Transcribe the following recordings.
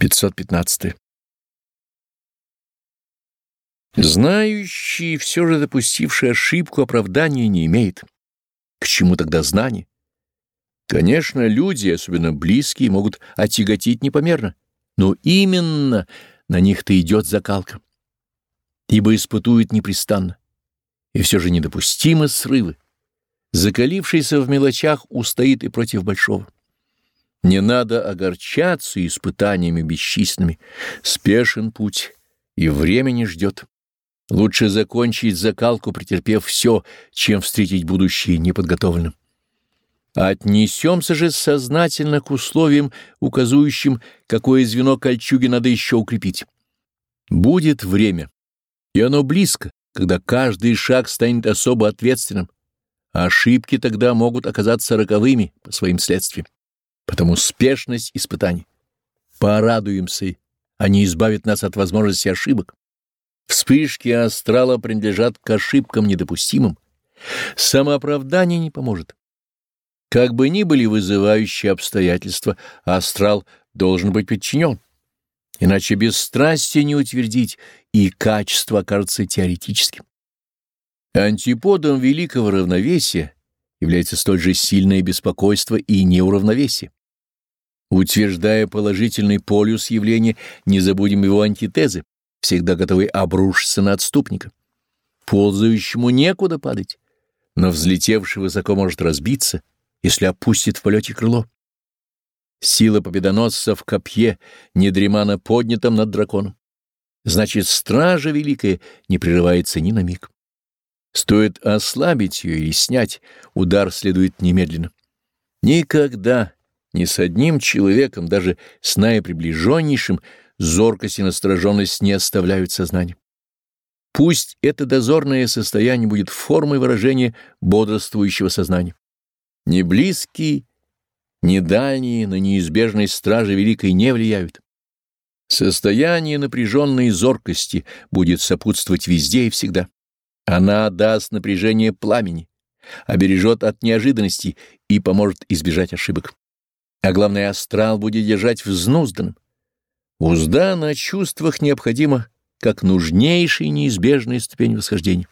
515. Знающий, все же допустивший ошибку, оправдания не имеет. К чему тогда знание? Конечно, люди, особенно близкие, могут отяготить непомерно, но именно на них-то идет закалка, ибо испытуют непрестанно. И все же недопустимы срывы. Закалившийся в мелочах устоит и против большого. Не надо огорчаться испытаниями бесчисленными. Спешен путь, и времени ждет. Лучше закончить закалку, претерпев все, чем встретить будущее неподготовленным. Отнесемся же сознательно к условиям, указывающим, какое звено кольчуги надо еще укрепить. Будет время, и оно близко, когда каждый шаг станет особо ответственным. Ошибки тогда могут оказаться роковыми по своим следствиям потому спешность испытаний. Порадуемся, они избавят нас от возможности ошибок. Вспышки астрала принадлежат к ошибкам недопустимым. Самооправдание не поможет. Как бы ни были вызывающие обстоятельства, астрал должен быть подчинен. Иначе бесстрастие не утвердить, и качество окажется теоретическим. Антиподом великого равновесия является столь же сильное беспокойство и неуравновесие. Утверждая положительный полюс явления, не забудем его антитезы, всегда готовый обрушиться на отступника. Ползающему некуда падать, но взлетевший высоко может разбиться, если опустит в полете крыло. Сила победоносца в копье, недремано поднятом над драконом. Значит, стража великая не прерывается ни на миг. Стоит ослабить ее или снять, удар следует немедленно. Никогда ни с одним человеком, даже с наиприближеннейшим, зоркость и настороженность не оставляют сознания. Пусть это дозорное состояние будет формой выражения бодрствующего сознания. Не близкие, не дальние на неизбежность стражи великой не влияют. Состояние напряженной зоркости будет сопутствовать везде и всегда. Она даст напряжение пламени, обережет от неожиданностей и поможет избежать ошибок а главное, астрал будет держать взнузданным. Узда на чувствах необходима как нужнейшая и неизбежная ступень восхождения.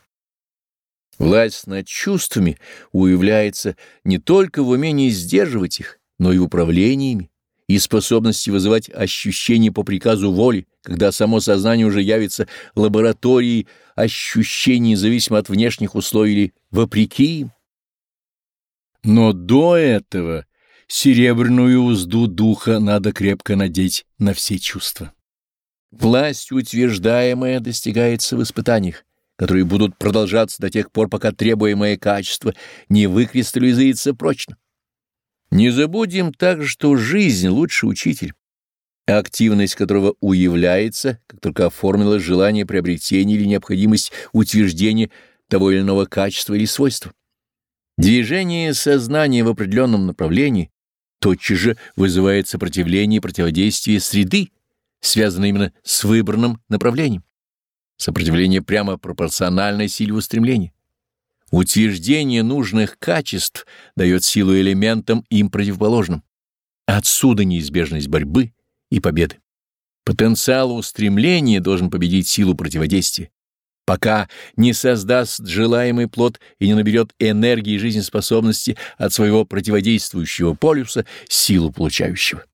Власть над чувствами уявляется не только в умении сдерживать их, но и в управлении ими, и способности вызывать ощущения по приказу воли, когда само сознание уже явится лабораторией ощущений, зависимо от внешних условий или вопреки им. Но до этого серебряную узду духа надо крепко надеть на все чувства. Власть утверждаемая достигается в испытаниях, которые будут продолжаться до тех пор, пока требуемое качество не выкристаллизуется прочно. Не забудем также, что жизнь — лучший учитель, активность которого уявляется, как только оформилось желание приобретения или необходимость утверждения того или иного качества или свойства. Движение сознания в определенном направлении тотчас же вызывает сопротивление и противодействие среды, связанное именно с выбранным направлением. Сопротивление прямо пропорциональной силе устремления. Утверждение нужных качеств дает силу элементам им противоположным. Отсюда неизбежность борьбы и победы. Потенциал устремления должен победить силу противодействия пока не создаст желаемый плод и не наберет энергии и жизнеспособности от своего противодействующего полюса силу получающего.